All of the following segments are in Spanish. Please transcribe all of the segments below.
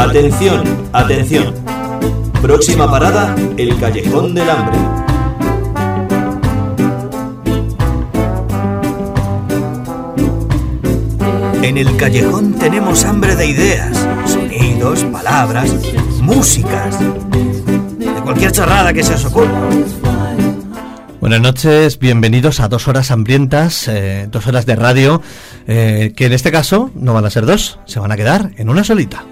Atención, atención. Próxima parada, el Callejón del Hambre. En el callejón tenemos hambre de ideas, sonidos, palabras, músicas, de cualquier chorrada que se os ocurra. Buenas noches, bienvenidos a dos horas hambrientas, eh, dos horas de radio, eh, que en este caso no van a ser dos, se van a quedar en una solita.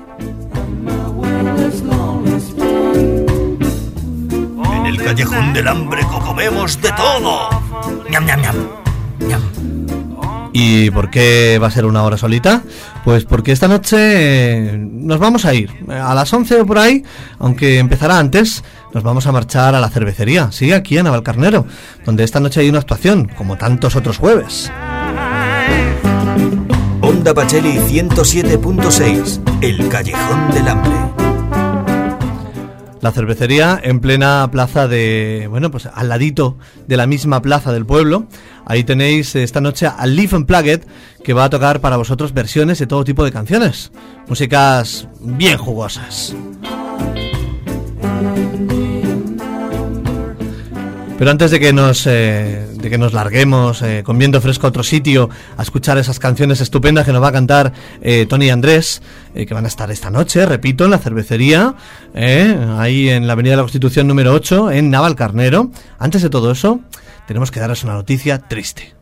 De todo. Ñam, ñam, ñam. ñam. ¿Y por qué va a ser una hora solita? Pues porque esta noche eh, nos vamos a ir a las 11 o por ahí, aunque empezará antes, nos vamos a marchar a la cervecería, sí, aquí en Navalcarnero, donde esta noche hay una actuación, como tantos otros jueves. Onda Pacheli 107.6, el callejón del hambre. La cervecería en plena plaza de, bueno, pues al ladito de la misma plaza del pueblo. Ahí tenéis esta noche a Live Unplugged, que va a tocar para vosotros versiones de todo tipo de canciones. Músicas bien jugosas. Pero antes de que nos, eh, de que nos larguemos eh, con viento fresco a otro sitio a escuchar esas canciones estupendas que nos va a cantar eh, Tony y Andrés, eh, que van a estar esta noche, repito, en la cervecería, eh, ahí en la Avenida de la Constitución número 8, en Navalcarnero. Antes de todo eso, tenemos que daros una noticia triste.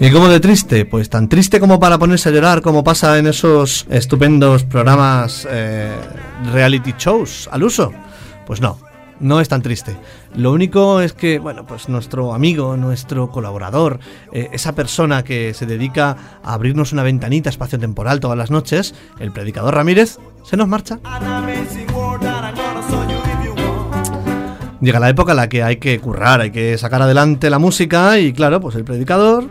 ¿Y cómo de triste? Pues tan triste como para ponerse a llorar, como pasa en esos estupendos programas reality shows al uso. Pues no, no es tan triste. Lo único es que, bueno, pues nuestro amigo, nuestro colaborador, eh, esa persona que se dedica a abrirnos una ventanita espacio-temporal todas las noches, el predicador Ramírez, se nos marcha. Llega la época en la que hay que currar, hay que sacar adelante la música y claro, pues el predicador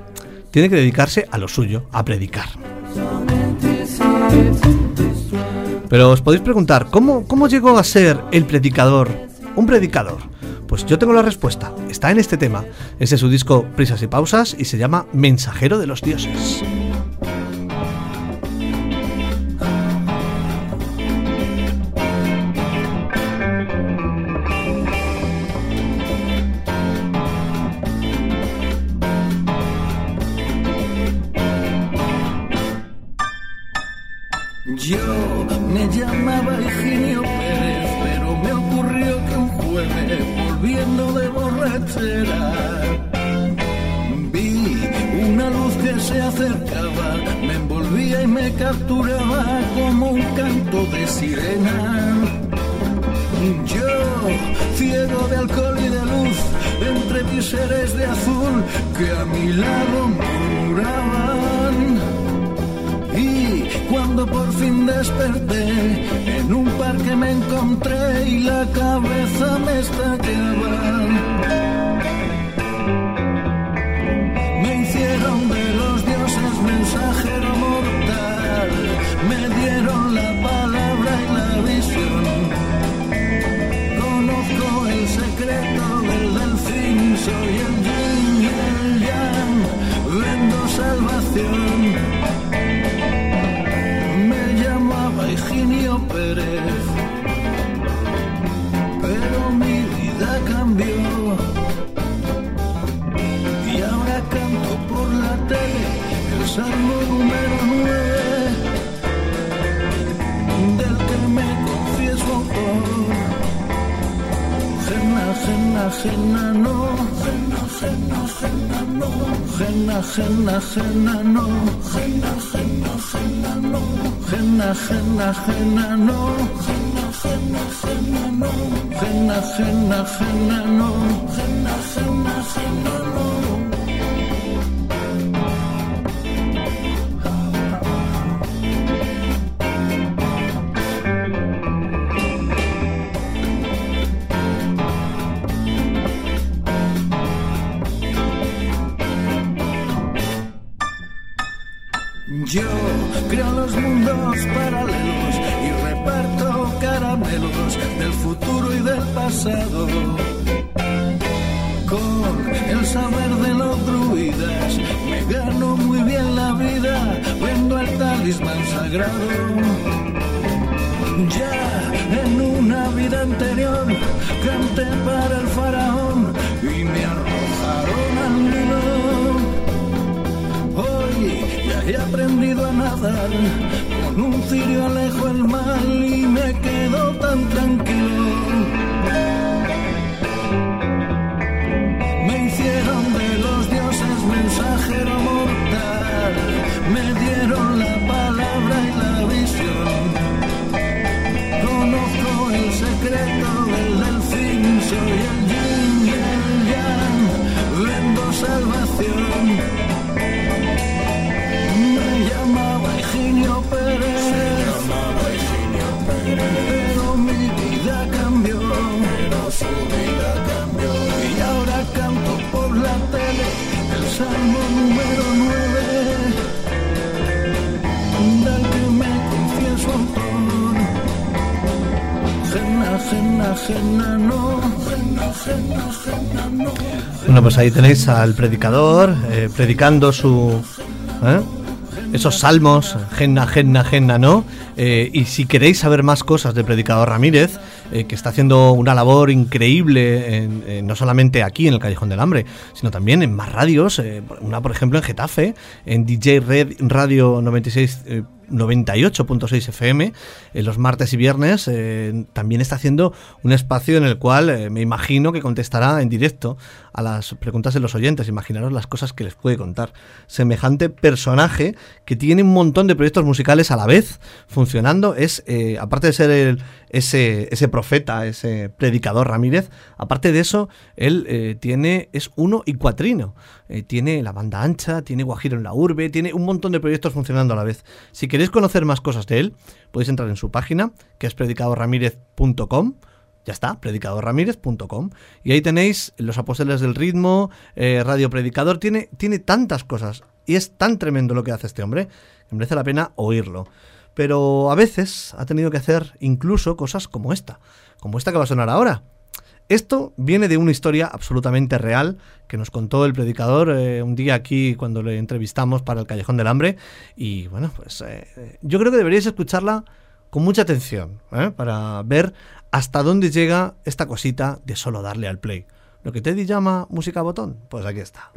tiene que dedicarse a lo suyo, a predicar. Pero os podéis preguntar, ¿cómo, ¿cómo llegó a ser el predicador un predicador? Pues yo tengo la respuesta, está en este tema. Es de su disco Prisas y Pausas y se llama Mensajero de los Dioses. Me dieron jena no, jena, jena, jena no, jena, jena, jena no, jena, jena, jena no, jena, jena, jena no, jena, jena, jena no, jena, jena, jena no, jena, jena, jena no. Pues ahí tenéis al predicador eh, predicando su. ¿eh? Esos salmos, genna, genna, genna, ¿no? Eh, y si queréis saber más cosas del predicador Ramírez, que está haciendo una labor increíble, no solamente aquí en el Callejón del Hambre, sino también en más radios, una por ejemplo en Getafe, en DJ Red Radio 96. Eh, 98.6 FM eh, los martes y viernes eh, también está haciendo un espacio en el cual eh, me imagino que contestará en directo a las preguntas de los oyentes. Imaginaros las cosas que les puede contar. Semejante personaje que tiene un montón de proyectos musicales a la vez funcionando es aparte de ser el- ese, ese profeta ese predicador Ramírez aparte de eso él eh, tiene es uno y cuatrino eh, tiene la banda ancha, tiene Guajiro en la urbe, tiene un montón de proyectos funcionando a la vez. Si queréis conocer más cosas de él, podéis entrar en su página, que es predicadorramírez.com. Ya está, predicadorramírez.com. Y ahí tenéis los apóstoles del ritmo, eh, Radio Predicador, tiene, tiene tantas cosas. Y es tan tremendo lo que hace este hombre, que merece la pena oírlo. Pero a veces ha tenido que hacer incluso cosas como esta, como esta que va a sonar ahora. Esto viene de una historia absolutamente real que nos contó el predicador eh, un día aquí cuando le entrevistamos para el Callejón del Hambre. Y bueno, pues eh, yo creo que deberíais escucharla con mucha atención ¿eh? para ver hasta dónde llega esta cosita de solo darle al play. Lo que Teddy llama música botón, pues aquí está.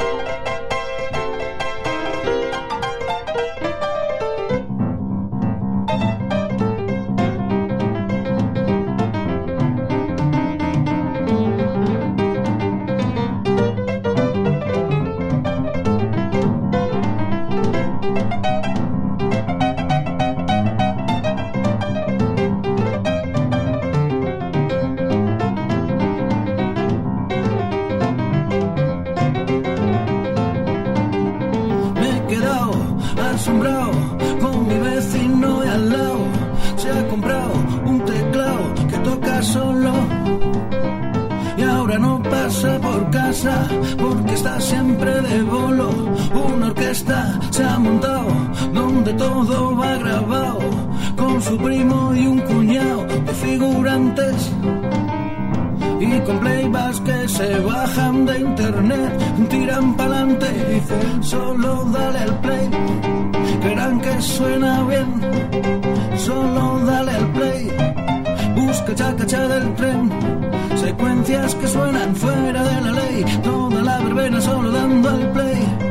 Con playbacks que se bajan de internet, tiran pa'lante y dicen solo dale al play. Verán que suena bien, solo dale al play. Busca chacacha del tren, secuencias que suenan fuera de la ley. Toda la verbena solo dando al play.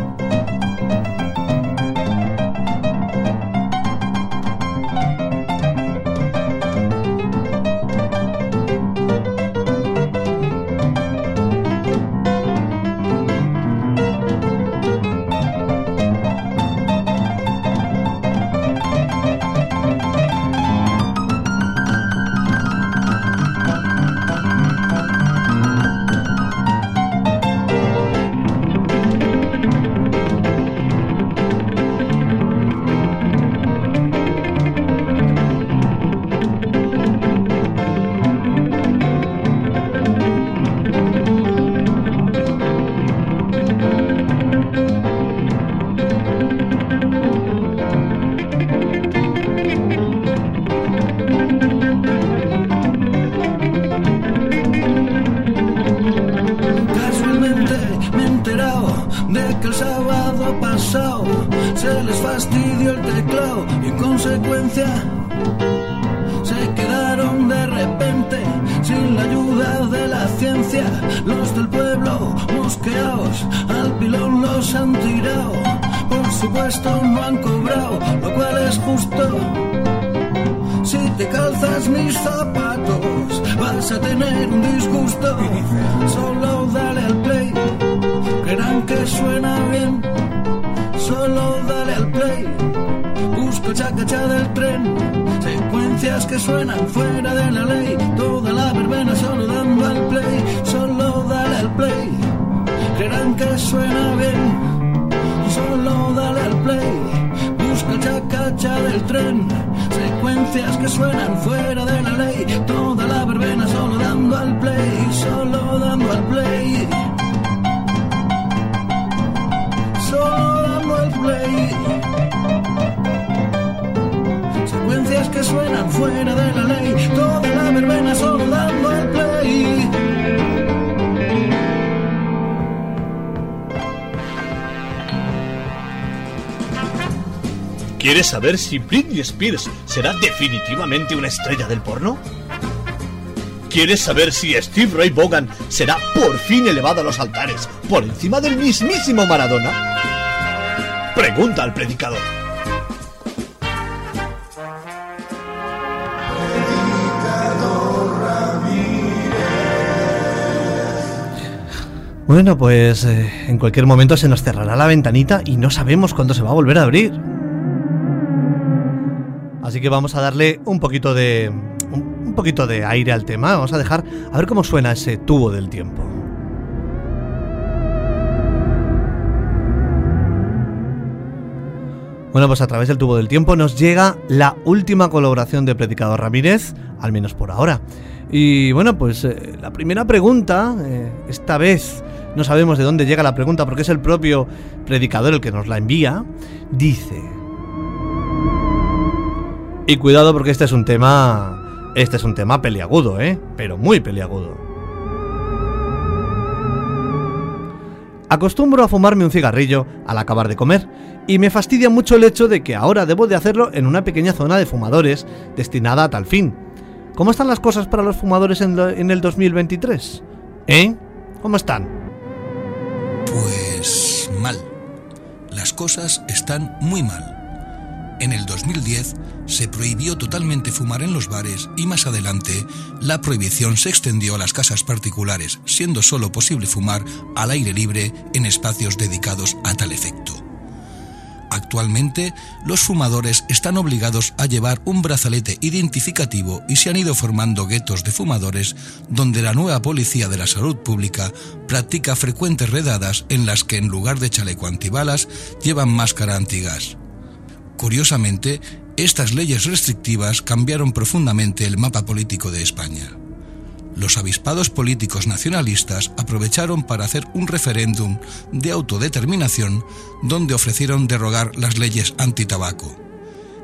Si Britney Spears será definitivamente una estrella del porno? ¿Quieres saber si Steve Ray Vaughan será por fin elevado a los altares por encima del mismísimo Maradona? Pregunta al predicador. Bueno, pues eh, en cualquier momento se nos cerrará la ventanita y no sabemos cuándo se va a volver a abrir. Así que vamos a darle un poquito de un, poquito de aire al tema. Vamos a dejar a ver cómo suena ese tubo del tiempo. Bueno, pues a través del tubo del tiempo nos llega la última colaboración de Predicador Ramírez, al menos por ahora. Y bueno, pues eh, la primera pregunta, eh, esta vez no sabemos de dónde llega la pregunta porque es el propio predicador el que nos la envía, dice... Y cuidado porque este es un tema... Este es un tema peliagudo, ¿eh? Pero muy peliagudo. Acostumbro a fumarme un cigarrillo al acabar de comer y me fastidia mucho el hecho de que ahora debo de hacerlo en una pequeña zona de fumadores destinada a tal fin. ¿Cómo están las cosas para los fumadores en, en el 2023? ¿Eh? ¿Cómo están? Pues mal. Las cosas están muy mal. En el 2010 se prohibió totalmente fumar en los bares y más adelante la prohibición se extendió a las casas particulares, siendo solo posible fumar al aire libre en espacios dedicados a tal efecto. Actualmente, los fumadores están obligados a llevar un brazalete identificativo y se han ido formando guetos de fumadores donde la nueva policía de la salud pública practica frecuentes redadas en las que en lugar de chaleco antibalas llevan máscara antigas. Curiosamente, estas leyes restrictivas cambiaron profundamente el mapa político de España. Los avispados políticos nacionalistas aprovecharon para hacer un referéndum de autodeterminación donde ofrecieron derogar las leyes antitabaco.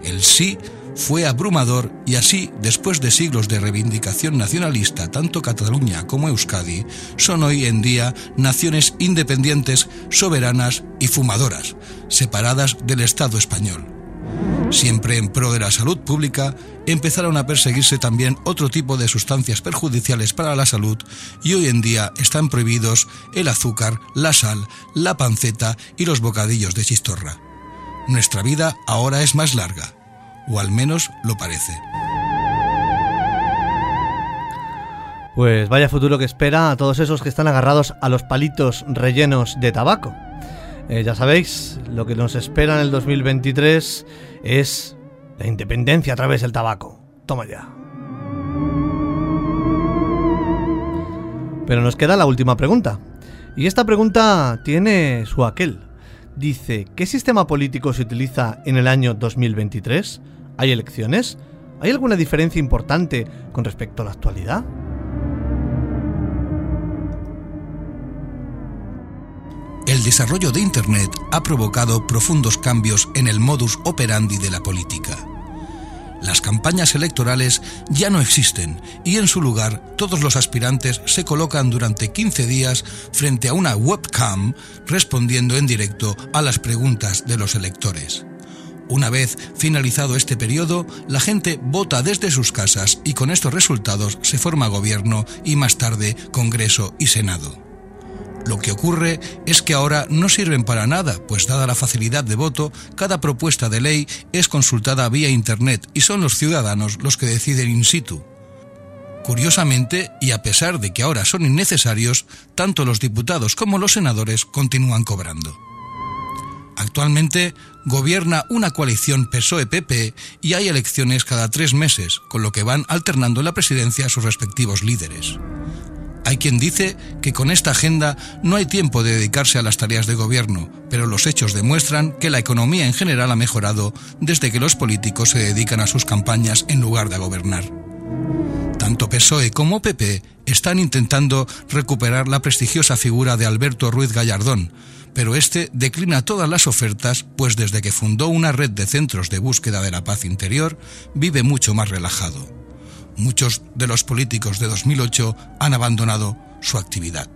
El sí fue abrumador y así, después de siglos de reivindicación nacionalista, tanto Cataluña como Euskadi son hoy en día naciones independientes, soberanas y fumadoras, separadas del Estado español. Siempre en pro de la salud pública, empezaron a perseguirse también otro tipo de sustancias perjudiciales para la salud y hoy en día están prohibidos el azúcar, la sal, la panceta y los bocadillos de chistorra. Nuestra vida ahora es más larga, o al menos lo parece. Pues vaya futuro que espera a todos esos que están agarrados a los palitos rellenos de tabaco. Eh, ya sabéis, lo que nos espera en el 2023 es la independencia a través del tabaco. Toma ya. Pero nos queda la última pregunta. Y esta pregunta tiene su aquel. Dice, ¿qué sistema político se utiliza en el año 2023? ¿Hay elecciones? ¿Hay alguna diferencia importante con respecto a la actualidad? El desarrollo de Internet ha provocado profundos cambios en el modus operandi de la política. Las campañas electorales ya no existen y en su lugar todos los aspirantes se colocan durante 15 días frente a una webcam respondiendo en directo a las preguntas de los electores. Una vez finalizado este periodo, la gente vota desde sus casas y con estos resultados se forma gobierno y más tarde Congreso y Senado. Lo que ocurre es que ahora no sirven para nada, pues dada la facilidad de voto, cada propuesta de ley es consultada vía Internet y son los ciudadanos los que deciden in situ. Curiosamente, y a pesar de que ahora son innecesarios, tanto los diputados como los senadores continúan cobrando. Actualmente gobierna una coalición PSOE-PP y hay elecciones cada tres meses, con lo que van alternando la presidencia a sus respectivos líderes. Hay quien dice que con esta agenda no hay tiempo de dedicarse a las tareas de gobierno, pero los hechos demuestran que la economía en general ha mejorado desde que los políticos se dedican a sus campañas en lugar de a gobernar. Tanto PSOE como PP están intentando recuperar la prestigiosa figura de Alberto Ruiz Gallardón, pero este declina todas las ofertas, pues desde que fundó una red de centros de búsqueda de la paz interior, vive mucho más relajado muchos de los políticos de 2008 han abandonado su actividad.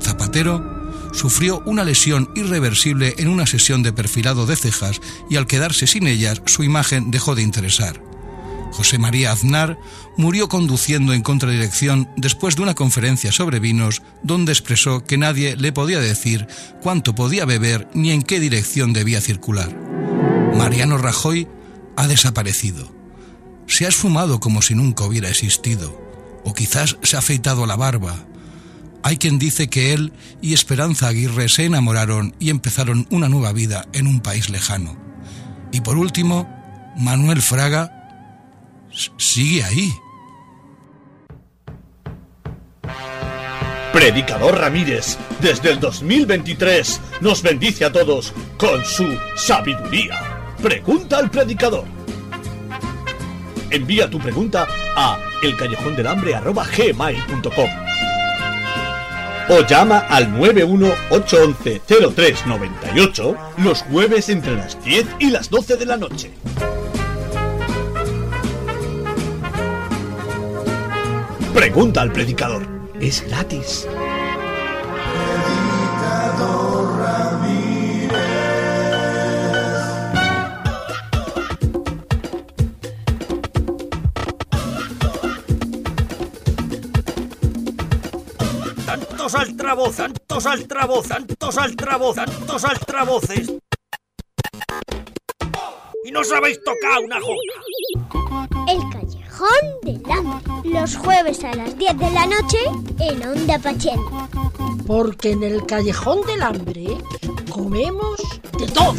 Zapatero sufrió una lesión irreversible en una sesión de perfilado de cejas y al quedarse sin ellas su imagen dejó de interesar. José María Aznar murió conduciendo en contradirección después de una conferencia sobre vinos donde expresó que nadie le podía decir cuánto podía beber ni en qué dirección debía circular. Mariano Rajoy ha desaparecido se ha esfumado como si nunca hubiera existido, o quizás se ha afeitado la barba. Hay quien dice que él y Esperanza Aguirre se enamoraron y empezaron una nueva vida en un país lejano. Y por último, Manuel Fraga sigue ahí. Predicador Ramírez, desde el 2023, nos bendice a todos con su sabiduría. Pregunta al predicador. Envía tu pregunta a elcallejondelhambre.gmail.com o llama al 918110398 los jueves entre las 10 y las 12 de la noche. Pregunta al predicador. Es gratis. Altavoz, tantos altavoz, tantos altavoz, tantos altavoces. Y no sabéis tocar una jota. El Callejón del Hambre. Los jueves a las 10 de la noche en Onda Pachel. Porque en el Callejón del Hambre comemos de todo.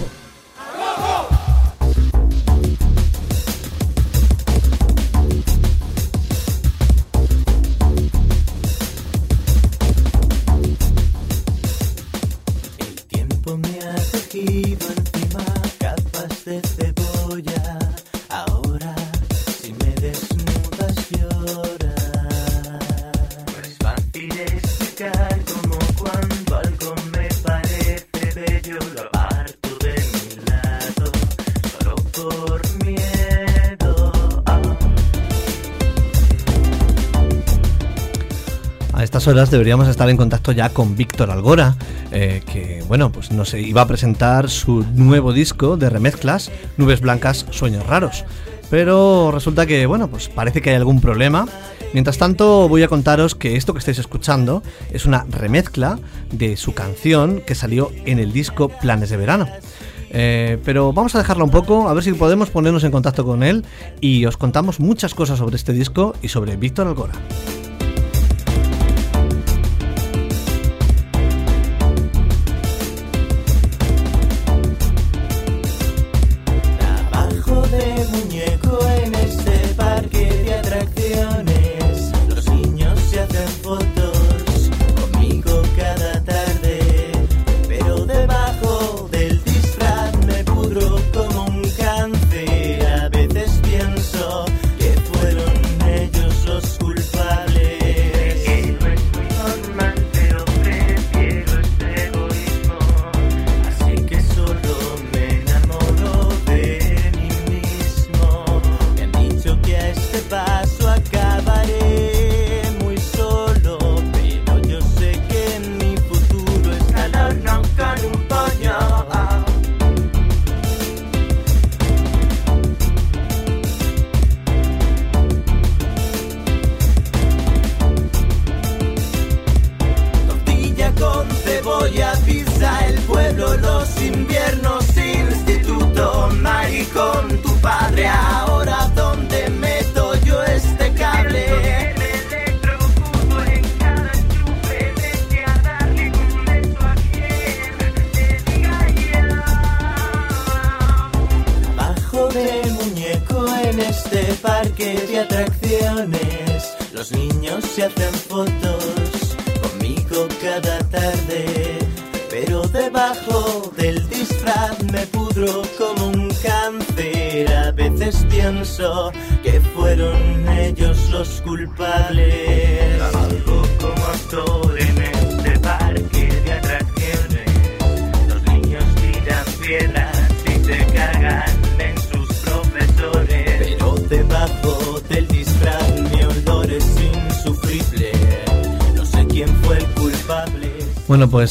Horas deberíamos estar en contacto ya con Víctor Algora, eh, que bueno, pues nos iba a presentar su nuevo disco de remezclas, Nubes Blancas, Sueños Raros. Pero resulta que, bueno, pues parece que hay algún problema. Mientras tanto, voy a contaros que esto que estáis escuchando es una remezcla de su canción que salió en el disco Planes de Verano. Eh, pero vamos a dejarla un poco, a ver si podemos ponernos en contacto con él y os contamos muchas cosas sobre este disco y sobre Víctor Algora.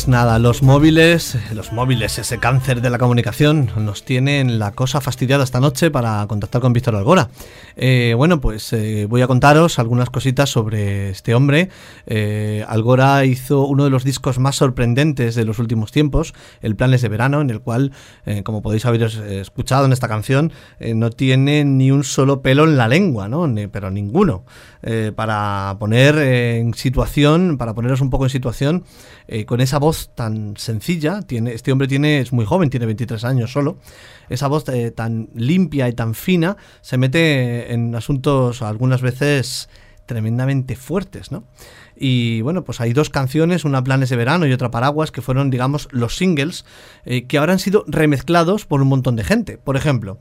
Nada, los móviles, los móviles, ese cáncer de la comunicación, nos tienen la cosa fastidiada esta noche para contactar con Víctor Algora. Eh, bueno, pues eh, voy a contaros algunas cositas sobre este hombre. Eh, Algora hizo uno de los discos más sorprendentes de los últimos tiempos, El Planes de Verano, en el cual, como podéis haber escuchado en esta canción, no tiene ni un solo pelo en la lengua, ¿no? Pero ninguno. Para poner en situación, para poneros un poco en situación, con esa voz tan sencilla, tiene, este hombre tiene, es muy joven, tiene 23 años solo, esa voz tan limpia y tan fina, se mete en asuntos algunas veces tremendamente fuertes, ¿no? Y bueno, pues hay dos canciones, una Planes de Verano y otra Paraguas, que fueron, digamos, los singles, eh, que ahora han sido remezclados por un montón de gente. Por ejemplo,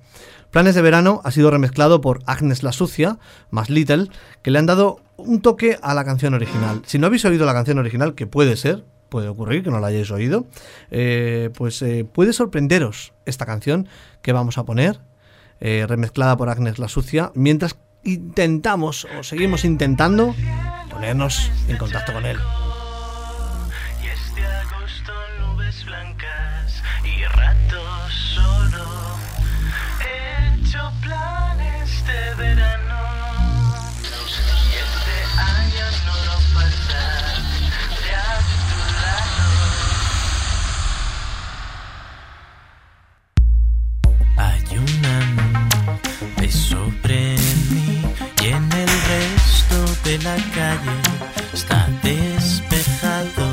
Planes de Verano ha sido remezclado por Agnes la Sucia, más Little, que le han dado un toque a la canción original. Si no habéis oído la canción original, que puede ser, puede ocurrir que no la hayáis oído, eh, pues eh, puede sorprenderos esta canción que vamos a poner, eh, remezclada por Agnes la Sucia, mientras intentamos o seguimos intentando ponernos en contacto con él. La calle está despejado.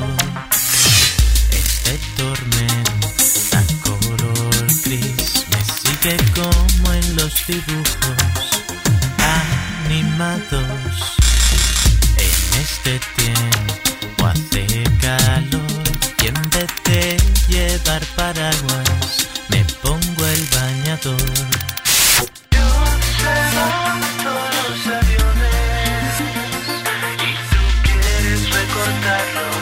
Este tormenta color gris me sigue como en los dibujos animados. En este tiempo hace calor y en vez de llevar paraguas me pongo el bañador. Recortarlos y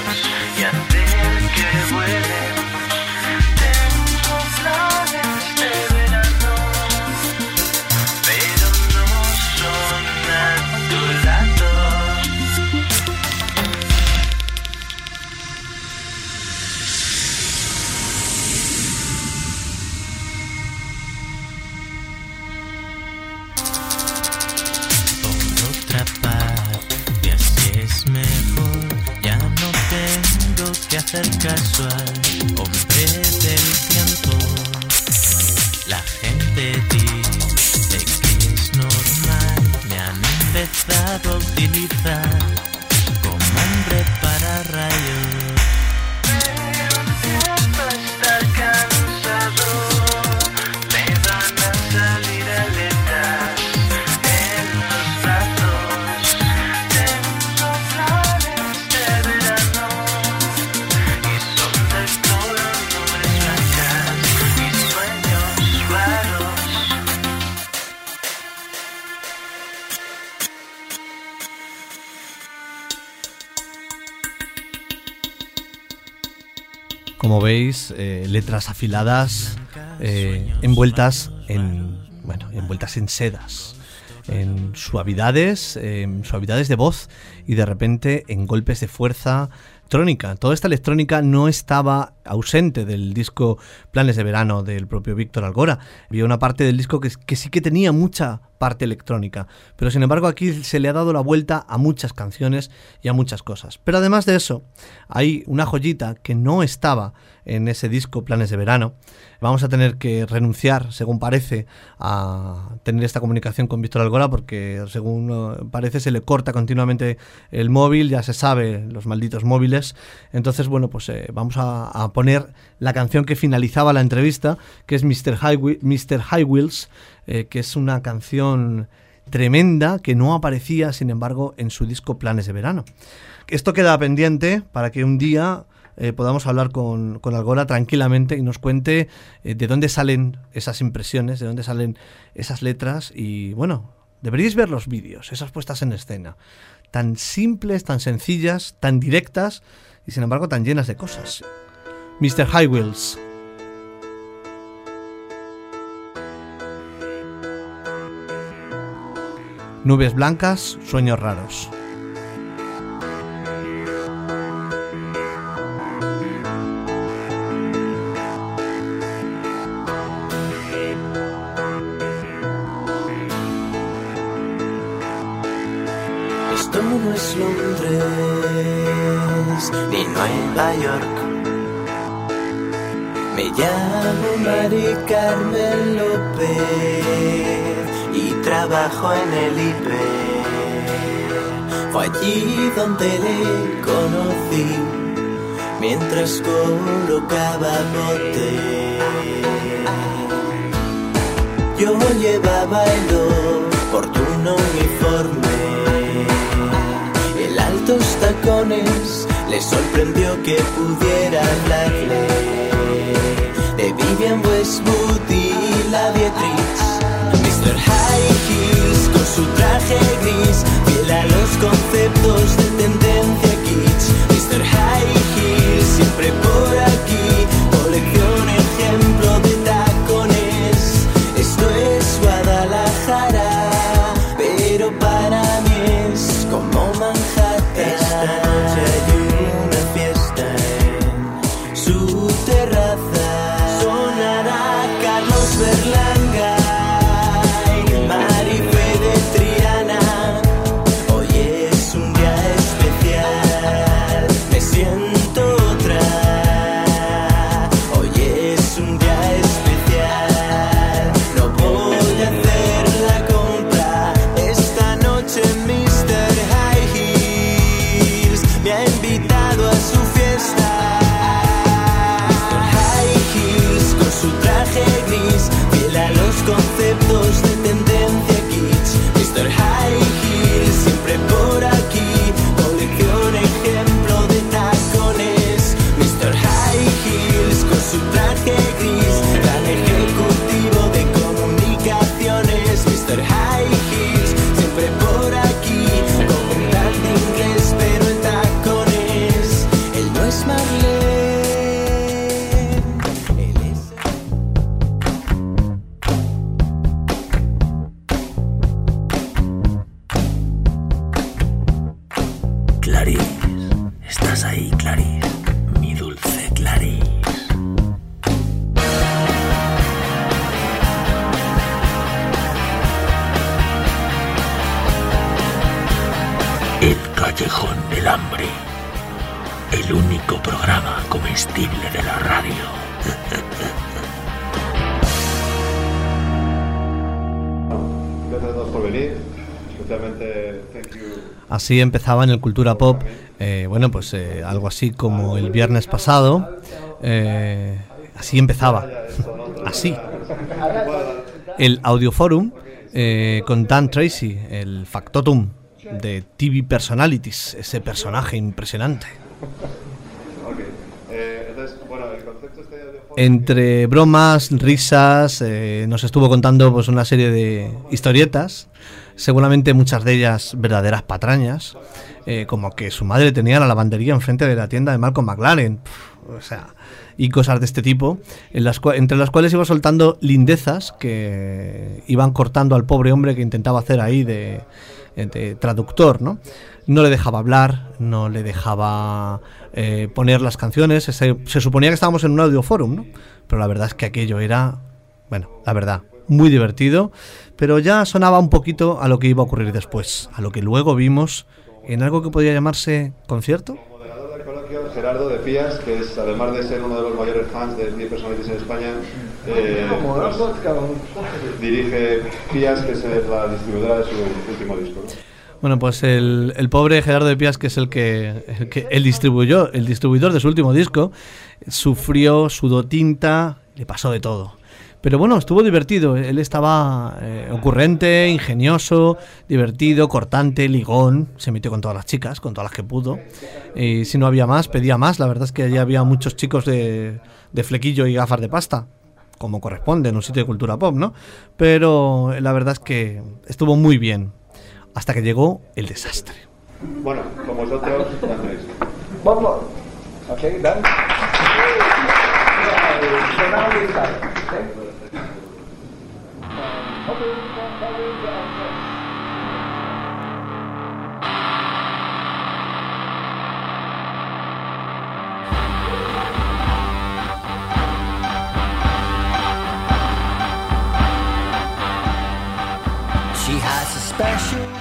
letras afiladas, eh, envueltas en, bueno, envueltas en sedas, en suavidades, en suavidades de voz y de repente en golpes de fuerza electrónica. Toda esta electrónica no estaba ausente del disco Planes de Verano del propio Víctor Algora. Había una parte del disco que, sí que tenía mucha parte electrónica, pero sin embargo aquí se le ha dado la vuelta a muchas canciones y a muchas cosas. Pero además de eso, hay una joyita que no estaba en ese disco Planes de Verano. Vamos a tener que renunciar, según parece, a tener esta comunicación con Víctor Algora porque según eh, parece se le corta continuamente el móvil, ya se sabe, los malditos móviles. Entonces, bueno, pues eh, vamos a poner la canción que finalizaba la entrevista, que es Mr. High, Wheels, que es una canción tremenda que no aparecía, sin embargo, en su disco Planes de Verano. Esto queda pendiente para que un día eh, podamos hablar con, con, Algora tranquilamente y nos cuente eh, de dónde salen esas impresiones, de dónde salen esas letras y bueno, deberíais ver los vídeos, esas puestas en escena, tan simples, tan sencillas, tan directas y sin embargo tan llenas de cosas. Mr. High Wheels. Nubes blancas, sueños raros. Esto no es Londres ni Nueva York. Llamo Mari Carmen López y trabajo en el IP. Fue allí donde le conocí mientras colocaba bote. Yo llevaba el oportuno uniforme, el altos tacones le sorprendió que pudiera hablarle de Vivian Westwood y la Beatriz. Mr. High Heels con su traje gris, fiel a los conceptos de tendencia kitsch. Mr. High Heels siempre por aquí, Así empezaba en el Cultura Pop, eh, bueno, pues eh, algo así como el viernes pasado. eh, así empezaba, así. El Audioforum eh, con Dan Tracy, el factotum de TV Personalities, ese personaje impresionante. Entre bromas, risas, eh, nos estuvo contando pues una serie de historietas, seguramente muchas de ellas verdaderas patrañas, eh, como que su madre tenía la lavandería enfrente de la tienda de Malcolm McLaren, pf, o sea, y cosas de este tipo, entre las cuales iba soltando lindezas que iban cortando al pobre hombre que intentaba hacer ahí de, de traductor, ¿no? No le dejaba hablar, no le dejaba eh, poner las canciones. Se, se suponía que estábamos en un audioforum, ¿no? Pero la verdad es que aquello era, bueno, la verdad, muy divertido. Pero ya sonaba un poquito a lo que iba a ocurrir después, a lo que luego vimos en algo que podía llamarse concierto. Moderador del coloquio, Gerardo de Pías, que es, además de ser uno de los mayores fans de 10 personalities en España, eh, pues, dirige Pías, que es la distribuidora de su último disco. ¿no? Bueno, pues el, el pobre Gerardo de Pías, que es el que, el que el distribuyó, el distribuidor de su último disco, sufrió, sudó tinta, le pasó de todo. Pero bueno, estuvo divertido. Él estaba eh, ocurrente, ingenioso, divertido, cortante, ligón. Se metió con todas las chicas, con todas las que pudo. Y si no había más, pedía más. La verdad es que allí había muchos chicos de, de flequillo y gafas de pasta, como corresponde en un sitio de cultura pop, ¿no? Pero la verdad es que estuvo muy bien. Hasta que llegó el desastre. Bueno, con vosotros, Andrés. One more. Okay,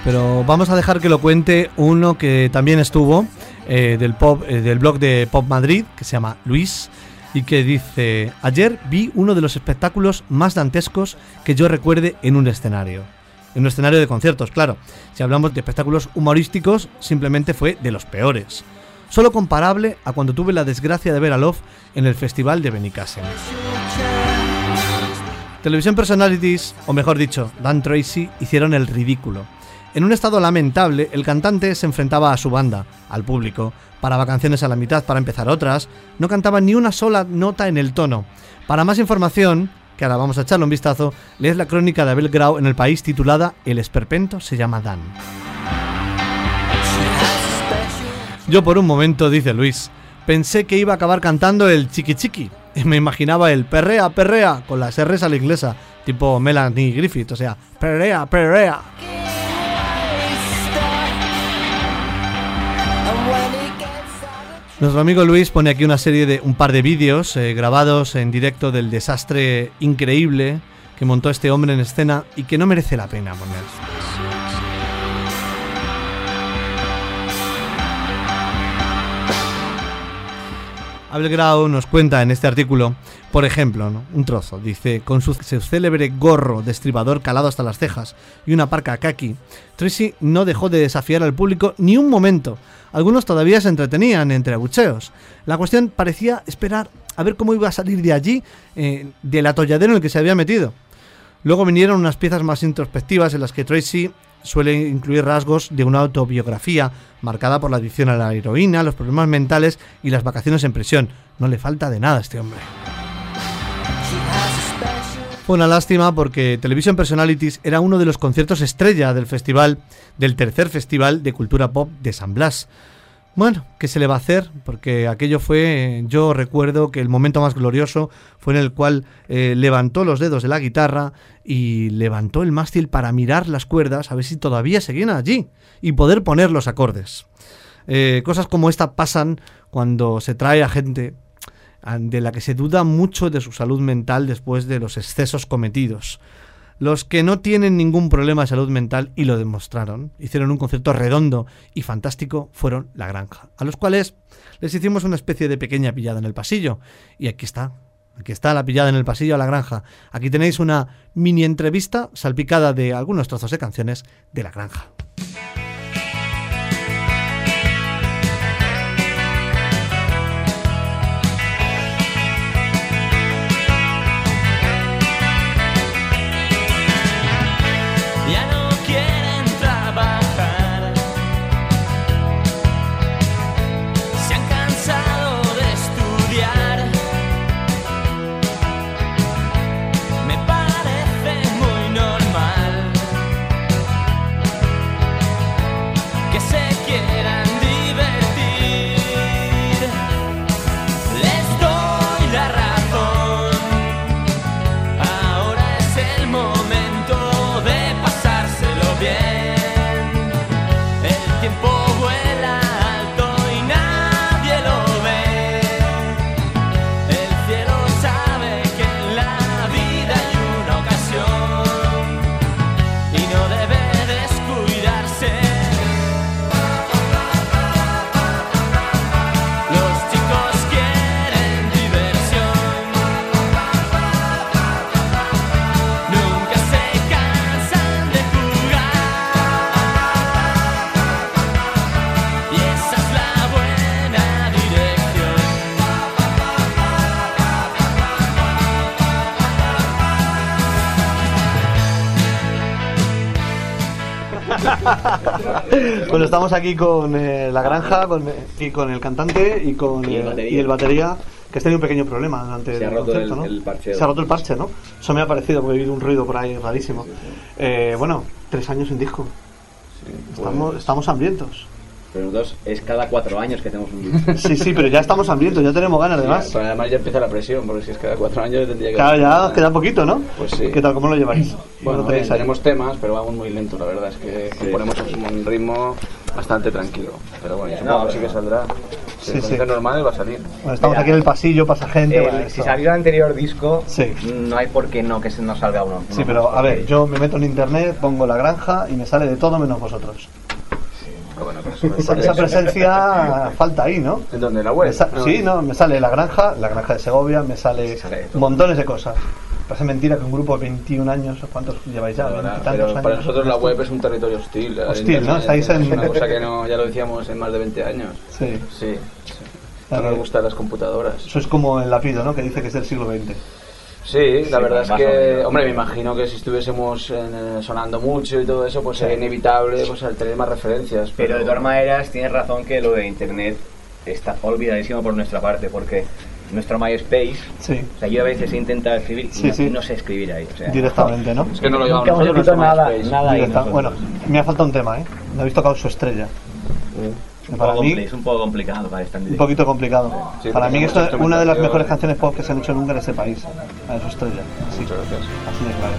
Pero vamos a dejar que lo cuente uno que también estuvo eh, del, pop, eh, del blog de Pop Madrid, que se llama Luis, y que dice, ayer vi uno de los espectáculos más dantescos que yo recuerde en un escenario. En un escenario de conciertos, claro. Si hablamos de espectáculos humorísticos, simplemente fue de los peores. Solo comparable a cuando tuve la desgracia de ver a Love en el festival de Benicassim. Televisión Personalities, o mejor dicho, Dan Tracy, hicieron el ridículo. En un estado lamentable, el cantante se enfrentaba a su banda, al público, paraba canciones a la mitad para empezar otras, no cantaba ni una sola nota en el tono. Para más información, que ahora vamos a echarle un vistazo, lees la crónica de Abel Grau en el país titulada El esperpento se llama Dan. Yo por un momento, dice Luis, pensé que iba a acabar cantando el chiqui chiqui. Y me imaginaba el perrea, perrea, con las R's a la inglesa, tipo Melanie Griffith, o sea, perrea, perrea. Nuestro amigo Luis pone aquí una serie de un par de vídeos eh, grabados en directo del desastre increíble que montó este hombre en escena y que no merece la pena poner. Abel Grau nos cuenta en este artículo, por ejemplo, un trozo, dice, con su, su célebre gorro de estribador calado hasta las cejas y una parca kaki, Tracy no dejó de desafiar al público ni un momento. Algunos todavía se entretenían entre abucheos. La cuestión parecía esperar a ver cómo iba a salir de allí, eh, del atolladero en el que se había metido. Luego vinieron unas piezas más introspectivas en las que Tracy suele incluir rasgos de una autobiografía marcada por la adicción a la heroína, los problemas mentales y las vacaciones en prisión. No le falta de nada a este hombre. Una lástima porque Television Personalities era uno de los conciertos estrella del festival, del tercer festival de cultura pop de San Blas. Bueno, ¿qué se le va a hacer? Porque aquello fue, yo recuerdo que el momento más glorioso fue en el cual eh, levantó los dedos de la guitarra y levantó el mástil para mirar las cuerdas a ver si todavía seguían allí y poder poner los acordes. Eh, cosas como esta pasan cuando se trae a gente de la que se duda mucho de su salud mental después de los excesos cometidos. Los que no tienen ningún problema de salud mental y lo demostraron, hicieron un concierto redondo y fantástico, fueron La Granja, a los cuales les hicimos una especie de pequeña pillada en el pasillo. Y aquí está, aquí está la pillada en el pasillo a La Granja. Aquí tenéis una mini entrevista salpicada de algunos trozos de canciones de La Granja. Bueno, estamos aquí con eh, la granja con, eh, y con el cantante y con Y el eh, batería. y el batería, que has tenido un pequeño problema durante Se ha el roto el- ¿no? el parche. Se ha roto el parche, ¿no? Eso me ha parecido, porque he oído un ruido por ahí rarísimo. Eh, bueno, tres años sin disco. Estamos, estamos hambrientos. Pero nosotros es cada cuatro años que hacemos un disco. Sí, sí, pero ya estamos hambrientos, ya tenemos ganas de más. Pero además ya empieza la presión, porque si es cada cuatro años tendría que... Claro, ya queda poquito, ¿no? Pues sí. ¿Qué tal? ¿Cómo lo lleváis? Bueno, ¿Cómo lo tenéis bien, ahí? tenemos temas, pero vamos muy lento, la verdad es que componemos a un ritmo bastante tranquilo. Pero bueno, yo supongo No, que sí que saldrá. Si Sí, sí. normal va a salir. Bueno, estamos aquí en el pasillo, pasa gente. El- bueno, si salió el anterior disco, Sí. no hay por qué no que se nos salga uno. Sí, pero a ver, yo me meto en internet, pongo la granja y me sale de todo menos vosotros. Esa, esa presencia falta ahí, ¿no? ¿En dónde? ¿En la web? No. sí, no, me sale la granja, la granja de Segovia, me sale montones de cosas. Parece mentira que un grupo de 21 años, ¿cuántos lleváis ya? La verdad, 20 y tantos pero años. para nosotros la web es un territorio hostil. Hostil, ¿no? Estáis es en- una cosa que no, ya lo decíamos en más de 20 años. Sí. Sí. sí. No nos gustan las computadoras. Eso es como el lapido, ¿no? Que dice que es del siglo XX. Sí, la Sí, verdad es que, hombre, me imagino que si estuviésemos en- sonando mucho y todo eso, pues sería inevitable pues, al tener más referencias. Pero de todas maneras, tienes razón que lo de internet está olvidadísimo por nuestra parte, porque nuestro MySpace, Sí. o sea, yo a veces he intentado escribir y Sí, no, sí. no sé escribir ahí. O sea, Directamente, ¿no? Es que no lo llevamos nada, nada ahí. Bueno, me ha faltado un tema, ¿eh? Me habéis tocado su estrella. Un Para poco mí, es un poco complicado para estar en un poquito complicado. Sí, Para mí hay es una de las mejores canciones pop que se han hecho nunca en este país. De su estrella. Así, Muchas gracias. así de claro.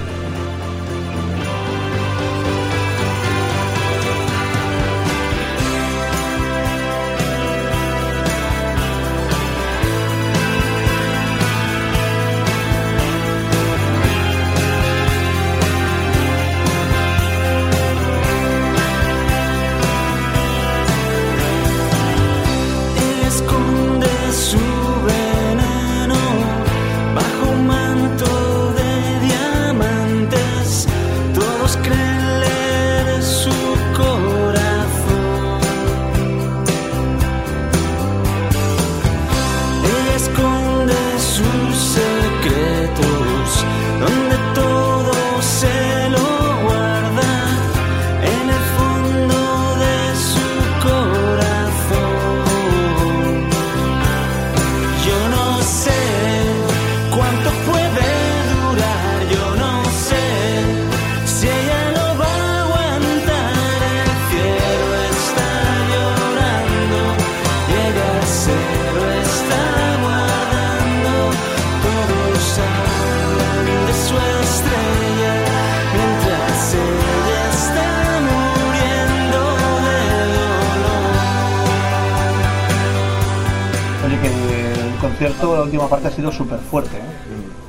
Sido súper fuerte, ¿eh?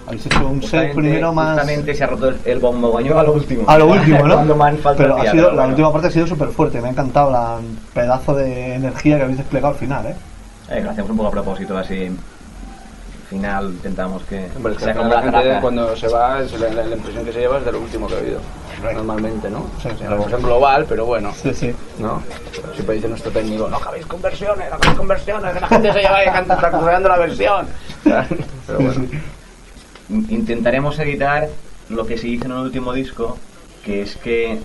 Habéis hecho un set primero más... Justamente se ha roto el, el bombo baño a lo último. A lo último, ¿no? Cuando más falta Pero ha sido, pero la bueno. última parte ha sido súper fuerte. Me ha encantado la pedazo de energía que habéis desplegado al final, ¿eh? Eh, lo hacemos un poco a propósito, así. Al final intentamos que Hombre, es que sea como la la gente cuando se va, es la, la- la impresión que se lleva es de lo último que ha habido. Normalmente, ¿no? Sí, sí. La versión global, pero bueno. Sí, sí. ¿No? Siempre dice nuestro técnico, no acabéis conversiones, no acabéis conversiones, que la gente se lleva y canta está creando la versión. Pero bueno. Intentaremos editar lo que se hizo en el último disco, que es que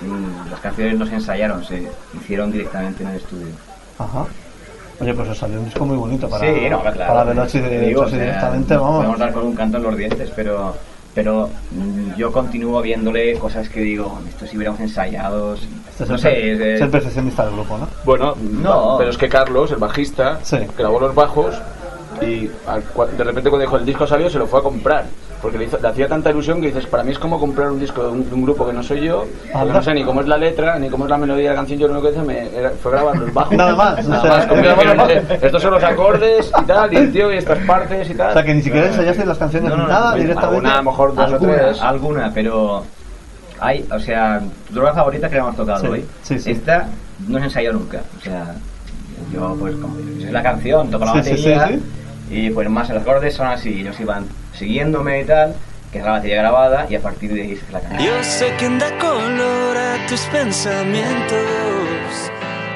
mm, las canciones no se ensayaron, se hicieron directamente en el estudio. Ajá. Oye, pues os salió un disco muy bonito para, sí, no, claro. para verlo así, de- digo, así o sea, directamente, vamos. Podemos dar con un canto en los dientes, pero pero mm, yo continúo viéndole cosas que digo, esto si hubiéramos ensayado, Este es, no el, sé, es el perfeccionista del grupo, ¿no? Bueno, No. pero es que Carlos, el bajista, grabó los bajos y al de repente cuando dijo el disco salió se lo fue a comprar. Porque le, hizo- le hacía tanta ilusión que dices, para mí es como comprar un disco de un, de un grupo que no soy yo, Anda. no sé ni cómo es la letra, ni cómo es la melodía de la canción, yo lo único que hice me, era- fue grabar los bajos. Nada más, Nada o sea, más, como que dijeron, "Oye, estos son los acordes y tal, y el tío y estas partes y tal. O sea, que ni siquiera ensayasteis las canciones No, ni no, nada, no, directamente. alguna, a lo mejor dos o tres. alguna, pero hay, o sea, tu droga favorita que hemos tocado Sí, hoy, sí, sí. esta no se ensayó nunca, o sea, yo pues como es la canción, toco la Sí, sí, batería sí, y pues más los acordes son así, ellos iban siguiéndome y tal, que es la batería grabada y a partir de ahí es la canción. Yo sé quien da color a tus pensamientos,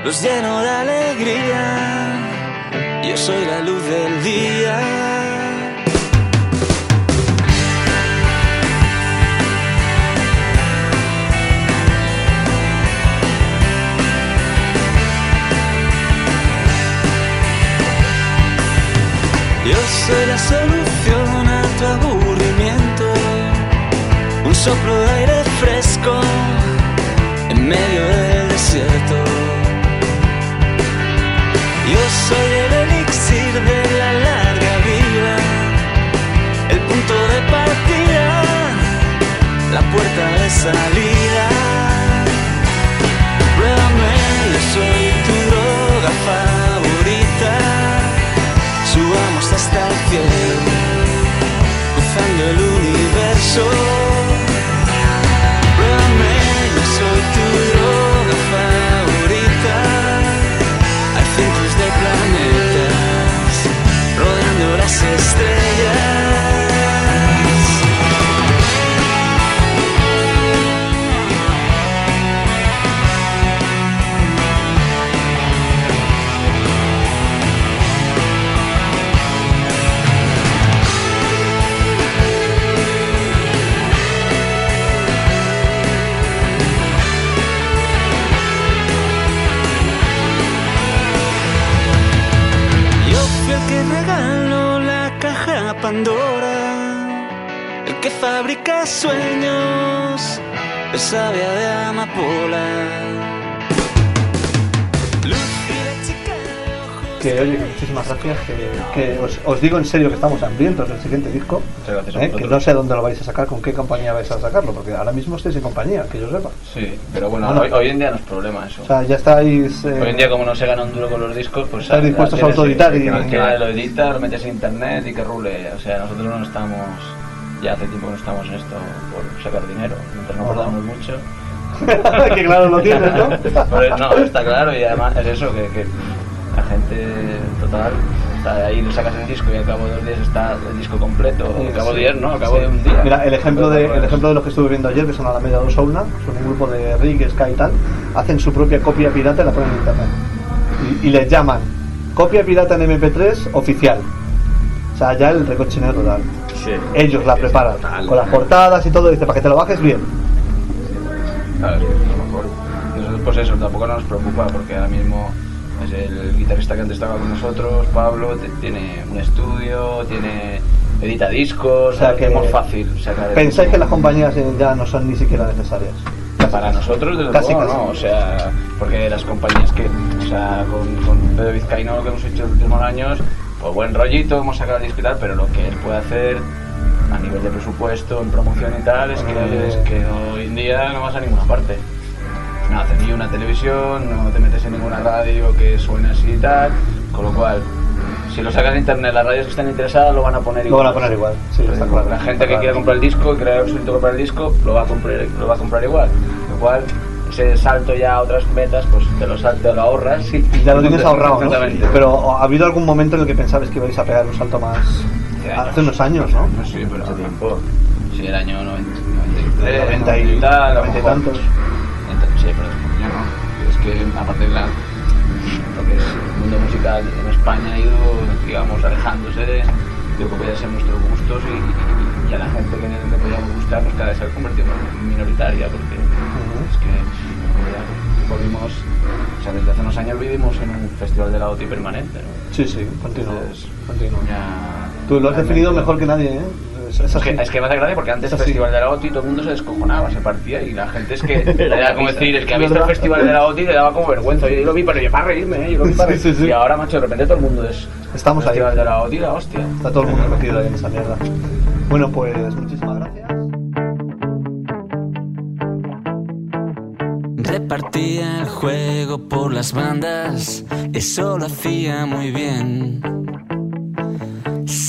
los lleno de alegría. Yo soy la luz del día. Soy la solución a tu aburrimiento. Un soplo de aire fresco en medio del desierto. Yo soy el elixir de la larga vida, el punto de partida, la puerta de salida. Pruébame, yo soy tu droga favorita. Subamos hasta el cielo, cruzando el universo. Que oye, muchísimas gracias. Que, que os, os digo en serio que estamos hambrientos del siguiente disco. Muchas gracias a ¿eh? Que no sé dónde lo vais a sacar, con qué compañía vais a sacarlo, porque ahora mismo estáis en compañía, que yo sepa. Sí, pero bueno, Bueno. hoy, hoy en día no es problema eso. O sea, ya estáis. eh, Hoy en día, como no se gana un duro con los discos, pues. Estáis dispuestos a autoeditar y- Que, lo editas, lo metes en internet y que rule. O sea, nosotros no estamos. Ya hace tiempo que no estamos en esto por sacar dinero. Mientras no Ajá. perdamos mucho. que claro lo tienes, ¿no? No, está claro, y además es eso, que, que la gente, total, está ahí, le sacas el disco y al cabo de dos días está el disco completo. Sí, al cabo sí. de días, ¿no? Al cabo Sí. de un día. Mira, el ejemplo de, el ejemplo de los que estuve viendo ayer, que son a la media dos Souna, son un grupo de Rig, Sky y tal, hacen su propia copia pirata y la ponen en internet. Y, y les llaman copia pirata en MP3 oficial. O sea, ya el recochineo total. Ellos la preparan, con las portadas y todo, dice, para que te lo bajes bien. Claro, sí, a lo mejor. Nosotros, pues eso, tampoco nos preocupa porque ahora mismo es el guitarrista que antes estaba con nosotros, Pablo, tiene un estudio, tiene edita discos, O sea, que es muy fácil sacar Pensáis que las compañías ya no son ni siquiera necesarias. Para nosotros, desde Casi, luego, no, o sea, porque las compañías que, o sea, con, con Pedro Vizcaíno lo que hemos hecho en los últimos años, pues buen rollito, hemos sacado el disco y tal, pero lo que él puede hacer a nivel de presupuesto, en promoción y tal, es que, es que hoy en día no vas a ninguna parte. No haces ni una televisión, no te metes en ninguna radio que suene así y tal, con lo cual, si lo sacas de internet, las radios que están interesadas lo van a poner Lo igual. van a poner igual, sí, está claro. La gente que quiera comprar el disco, que quiera comprar el disco, lo va a comprar, lo va a comprar igual. Lo cual, ese salto ya a otras metas, pues te lo, te lo ahorras y Ya lo tienes ahorrado, ¿no? Pero ¿ha habido algún momento en el que pensabais que ibais a pegar un salto más? Hace unos años, ¿no? No sé, pero hace tiempo. Sí, el año 90, 93, 90 y- 90 y tal, a lo 90 y tantos. Pero es porque yo no. Es que aparte de la, lo que es el mundo musical en España ha ido, digamos, alejándose de, de lo que podía ser nuestros gustos y, y- y a la gente que le podíamos gustar, pues cada vez se ha convertido en minoritaria porque es que ya o sea, desde hace unos años vivimos en un festival de la OTI permanente, ¿no? Sí, sí, continúa. Entonces, ya- Tú lo has definido mejor que nadie, ¿eh? Es, que, es que me hace gracia porque antes así. Festival de la OTI todo el mundo se descojonaba, se partía y la gente es que le como decir, el que ha visto el. Festival de la OTI le daba como vergüenza. Yo, yo lo vi, pero yo para reírme, ¿eh? yo lo vi para Sí, sí, sí. Y ahora, macho, de repente todo el mundo es Estamos ahí. Festival de la OTI, la hostia. Está todo el mundo metido ahí en esa mierda. Bueno, pues muchísimas gracias. Repartía el juego por las bandas, eso lo hacía muy bien.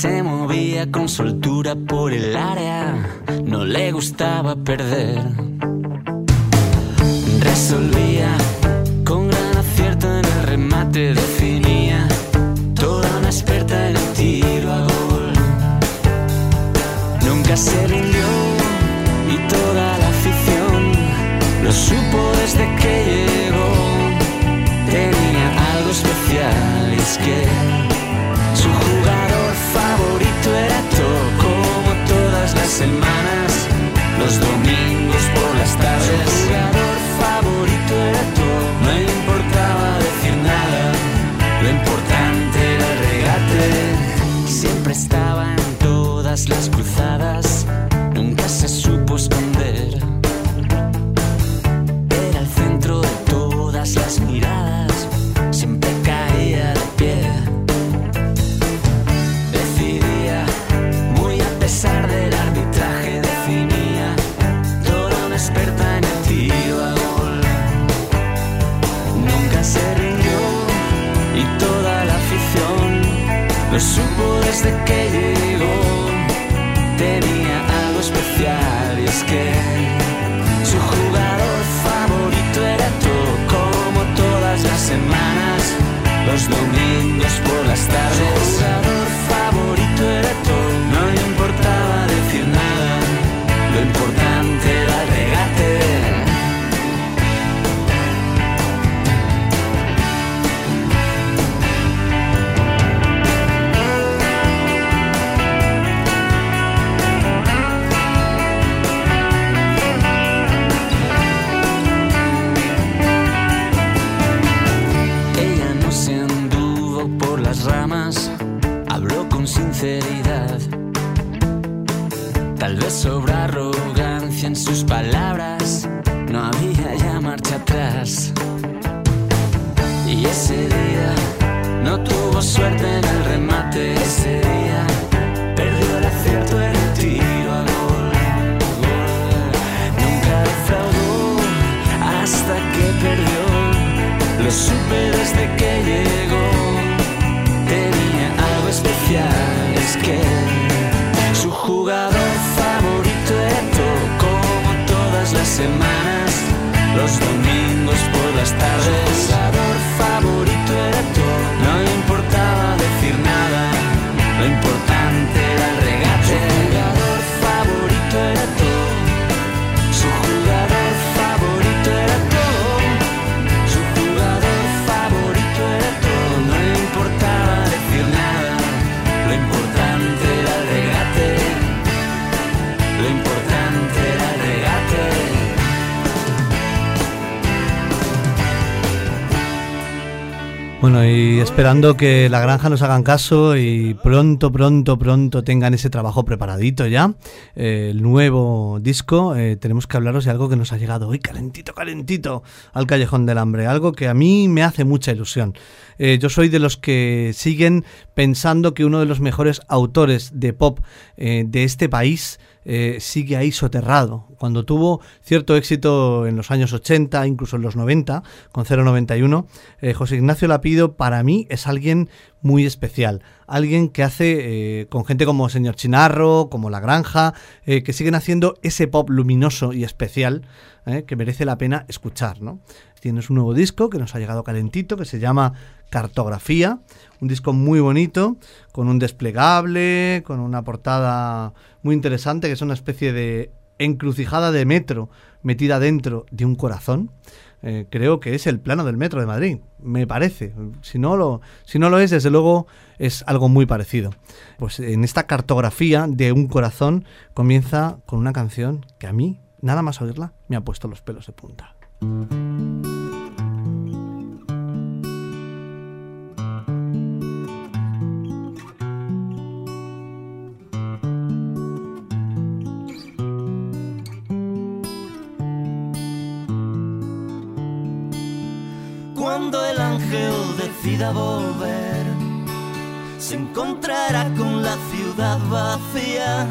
Se movía con soltura por el área, no le gustaba perder. Resolvía con gran acierto en el remate, definía semanas, los domingos por las tardes. Bueno, y esperando que la granja nos hagan caso y pronto, pronto, pronto tengan ese trabajo preparadito ya, eh, el nuevo disco, eh, tenemos que hablaros de algo que nos ha llegado hoy calentito, calentito al Callejón del Hambre, algo que a mí me hace mucha ilusión. Eh, yo soy de los que siguen pensando que uno de los mejores autores de pop de este país eh, sigue ahí soterrado. Cuando tuvo cierto éxito en los años 80, incluso en los 90, con 091, eh, José Ignacio Lapido para mí es alguien muy especial. Alguien que hace eh, con gente como Señor Chinarro, como La Granja, eh, que siguen haciendo ese pop luminoso y especial que merece la pena escuchar. ¿no? Tienes un nuevo disco que nos ha llegado calentito, que se llama Cartografía, un disco muy bonito, con un desplegable, con una portada muy interesante, que es una especie de encrucijada de metro metida dentro de un corazón. Eh, creo que es el plano del metro de Madrid, me parece. Si no, lo, si no lo es, desde luego es algo muy parecido. Pues en esta cartografía de un corazón comienza con una canción que a mí, nada más oírla, me ha puesto los pelos de punta. Volver, se encontrará con la ciudad vacía.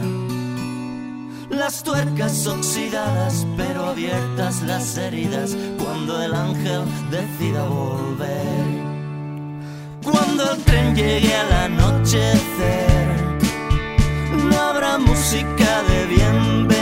Las tuercas oxidadas, pero abiertas las heridas. Cuando el ángel decida volver. Cuando el tren llegue al anochecer, no habrá música de bienvenida.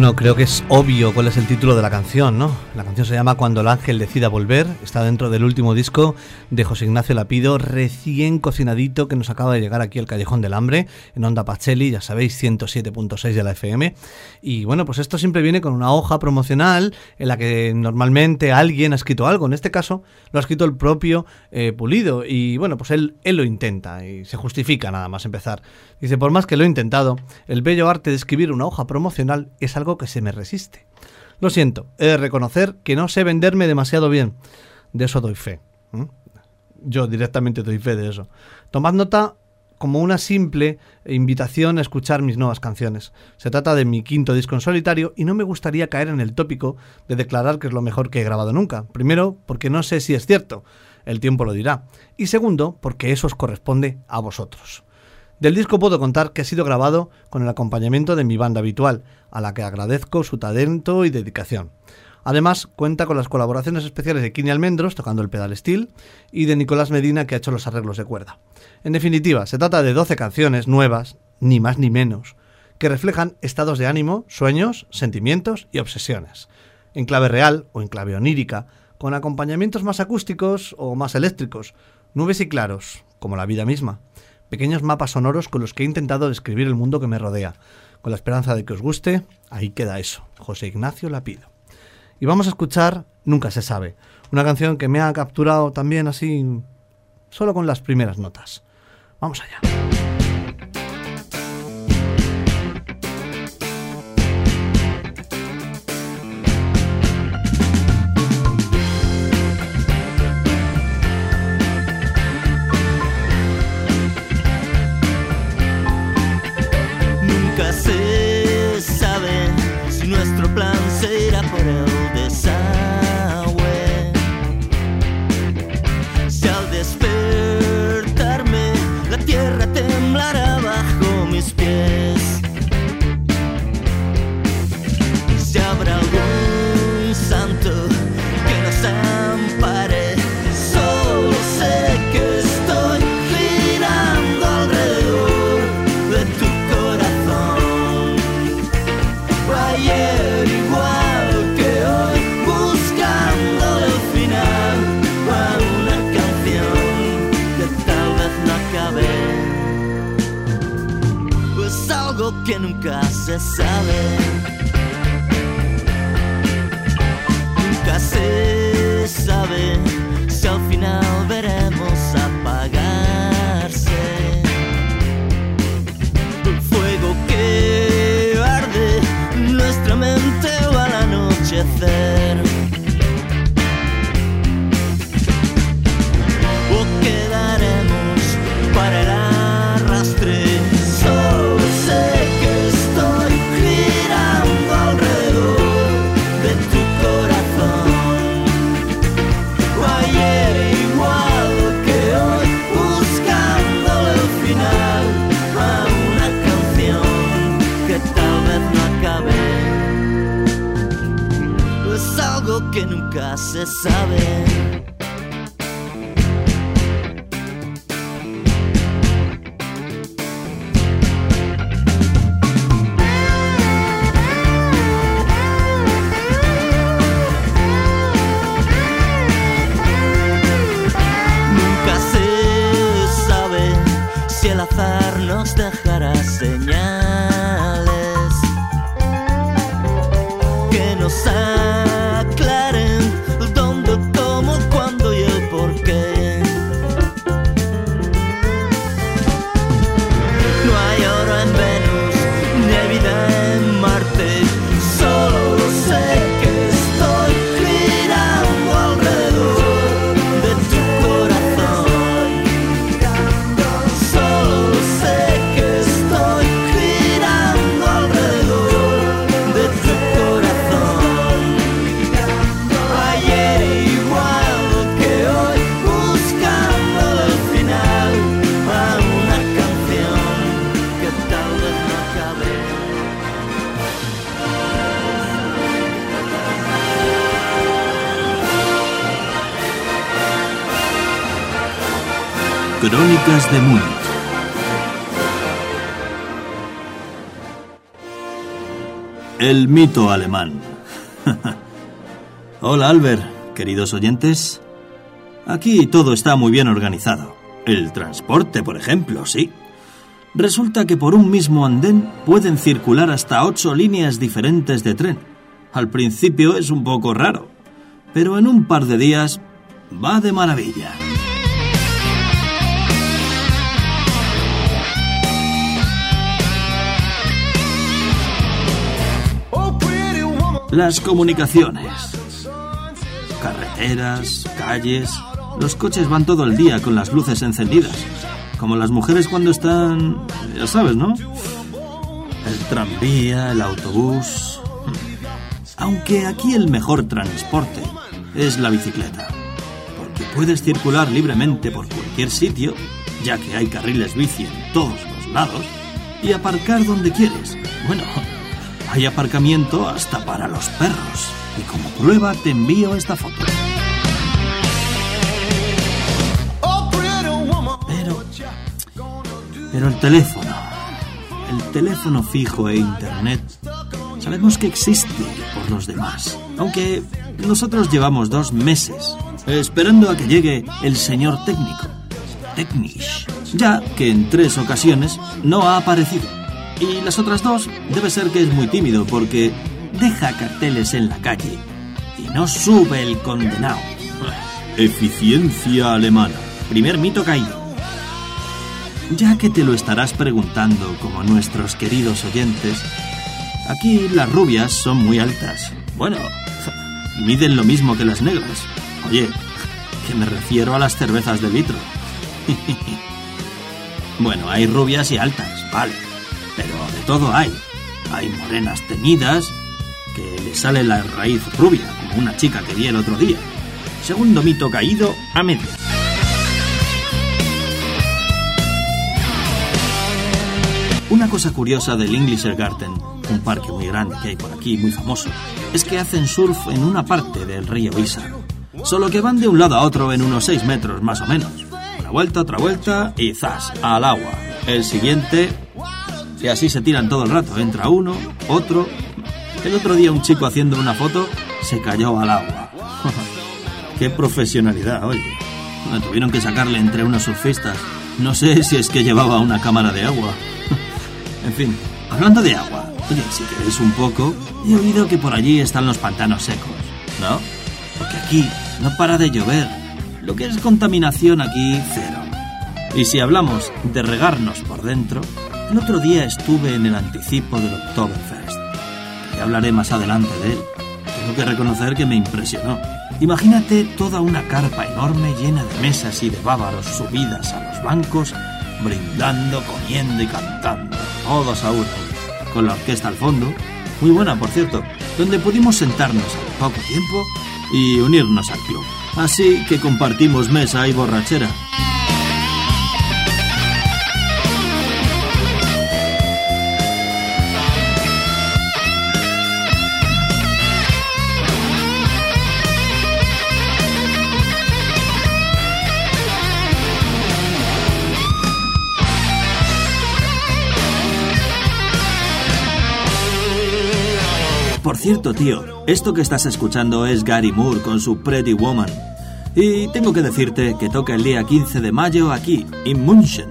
Bueno, creo que es obvio cuál es el título de la canción, ¿no? Se llama Cuando el ángel decida volver, está dentro del último disco de José Ignacio Lapido, recién cocinadito que nos acaba de llegar aquí al Callejón del Hambre, en Onda Pacheli, ya sabéis, 107.6 de la FM. Y bueno, pues esto siempre viene con una hoja promocional en la que normalmente alguien ha escrito algo, en este caso lo ha escrito el propio eh, Pulido, y bueno, pues él, él lo intenta y se justifica nada más empezar. Dice, por más que lo he intentado, el bello arte de escribir una hoja promocional es algo que se me resiste. Lo siento, he de reconocer que no sé venderme demasiado bien. De eso doy fe. Yo directamente doy fe de eso. Tomad nota como una simple invitación a escuchar mis nuevas canciones. Se trata de mi quinto disco en solitario y no me gustaría caer en el tópico de declarar que es lo mejor que he grabado nunca. Primero, porque no sé si es cierto, el tiempo lo dirá. Y segundo, porque eso os corresponde a vosotros. Del disco puedo contar que ha sido grabado con el acompañamiento de mi banda habitual, a la que agradezco su talento y dedicación. Además, cuenta con las colaboraciones especiales de Kini Almendros, tocando el pedal steel, y de Nicolás Medina, que ha hecho los arreglos de cuerda. En definitiva, se trata de 12 canciones nuevas, ni más ni menos, que reflejan estados de ánimo, sueños, sentimientos y obsesiones. En clave real o en clave onírica, con acompañamientos más acústicos o más eléctricos, nubes y claros, como la vida misma pequeños mapas sonoros con los que he intentado describir el mundo que me rodea. Con la esperanza de que os guste, ahí queda eso. José Ignacio Lapido. Y vamos a escuchar Nunca se sabe, una canción que me ha capturado también así, solo con las primeras notas. Vamos allá. Mito alemán. Hola Albert, queridos oyentes. Aquí todo está muy bien organizado. El transporte, por ejemplo, sí. Resulta que por un mismo andén pueden circular hasta ocho líneas diferentes de tren. Al principio es un poco raro, pero en un par de días va de maravilla. Las comunicaciones. Carreteras, calles. Los coches van todo el día con las luces encendidas. Como las mujeres cuando están... Ya sabes, ¿no? El tranvía, el autobús... Aunque aquí el mejor transporte es la bicicleta. Porque puedes circular libremente por cualquier sitio, ya que hay carriles bici en todos los lados, y aparcar donde quieres. Bueno, hay aparcamiento hasta para los perros. Y como prueba te envío esta foto. Pero... Pero el teléfono... El teléfono fijo e internet... Sabemos que existe por los demás. Aunque nosotros llevamos dos meses esperando a que llegue el señor técnico. Technisch. Ya que en tres ocasiones no ha aparecido. Y las otras dos debe ser que es muy tímido porque deja carteles en la calle y no sube el condenado. Eficiencia alemana. Primer mito caído. Ya que te lo estarás preguntando como nuestros queridos oyentes, aquí las rubias son muy altas. Bueno, miden lo mismo que las negras. Oye, que me refiero a las cervezas de litro. bueno, hay rubias y altas, vale. Pero de todo hay. Hay morenas teñidas, que le sale la raíz rubia, como una chica que vi el otro día. Segundo mito caído a medias. Una cosa curiosa del English Garden, un parque muy grande que hay por aquí, muy famoso, es que hacen surf en una parte del río Isar. Solo que van de un lado a otro en unos 6 metros más o menos. Una vuelta, otra vuelta y zas, al agua. El siguiente, y así se tiran todo el rato. Entra uno, otro. El otro día un chico haciendo una foto se cayó al agua. Qué profesionalidad, oye. Me tuvieron que sacarle entre unos surfistas. No sé si es que llevaba una cámara de agua. en fin, hablando de agua, oye, si queréis un poco, he oído que por allí están los pantanos secos, ¿no? Porque aquí no para de llover. Lo que es contaminación aquí, cero. Y si hablamos de regarnos por dentro, el otro día estuve en el anticipo del Oktoberfest. Ya hablaré más adelante de él. Tengo que reconocer que me impresionó. Imagínate toda una carpa enorme llena de mesas y de bávaros subidas a los bancos, brindando, comiendo y cantando, todos a uno, con la orquesta al fondo, muy buena por cierto, donde pudimos sentarnos al poco tiempo y unirnos al club. Así que compartimos mesa y borrachera. Por cierto, tío, esto que estás escuchando es Gary Moore con su Pretty Woman. Y tengo que decirte que toca el día 15 de mayo aquí, en München.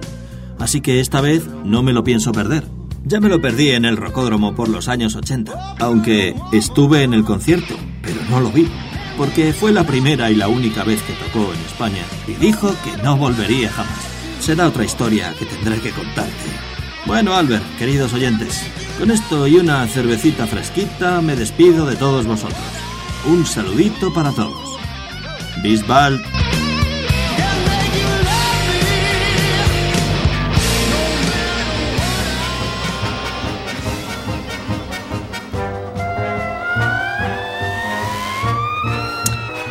Así que esta vez no me lo pienso perder. Ya me lo perdí en el rocódromo por los años 80, aunque estuve en el concierto, pero no lo vi, porque fue la primera y la única vez que tocó en España, y dijo que no volvería jamás. Será otra historia que tendré que contarte. Bueno, Albert, queridos oyentes, con esto y una cervecita fresquita me despido de todos vosotros. Un saludito para todos. Bisbal.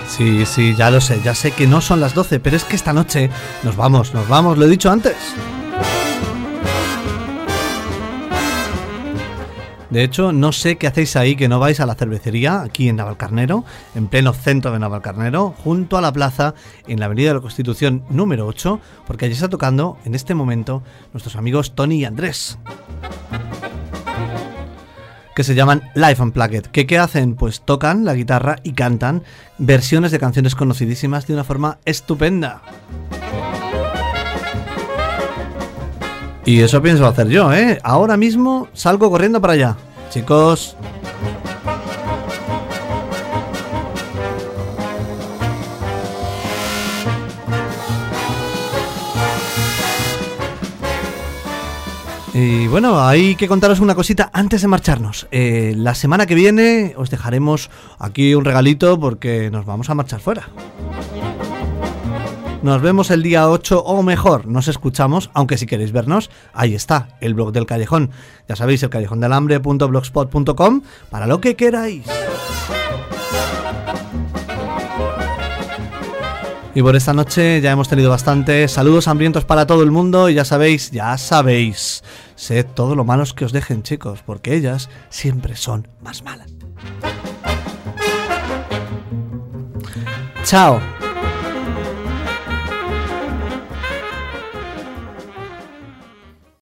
Sí, sí, ya lo sé, ya sé que no son las 12, pero es que esta noche nos vamos, nos vamos, lo he dicho antes. De hecho, no sé qué hacéis ahí que no vais a la cervecería, aquí en Navalcarnero, en pleno centro de Navalcarnero, junto a la plaza, en la Avenida de la Constitución número 8, porque allí está tocando en este momento nuestros amigos Tony y Andrés que se llaman Live Unplugged. ¿Qué, ¿Qué hacen? Pues tocan la guitarra y cantan versiones de canciones conocidísimas de una forma estupenda. Y eso pienso hacer yo, ¿eh? Ahora mismo salgo corriendo para allá. Chicos, Y bueno, hay que contaros una cosita antes de marcharnos. Eh, la semana que viene os dejaremos aquí un regalito porque nos vamos a marchar fuera. Nos vemos el día 8 o mejor, nos escuchamos, aunque si queréis vernos, ahí está, el blog del callejón. Ya sabéis, el callejondelambre.blogspot.com para lo que queráis. Y por esta noche ya hemos tenido bastante. Saludos hambrientos para todo el mundo y ya sabéis, ya sabéis, sed todo lo malos que os dejen chicos, porque ellas siempre son más malas. Chao.